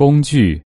工具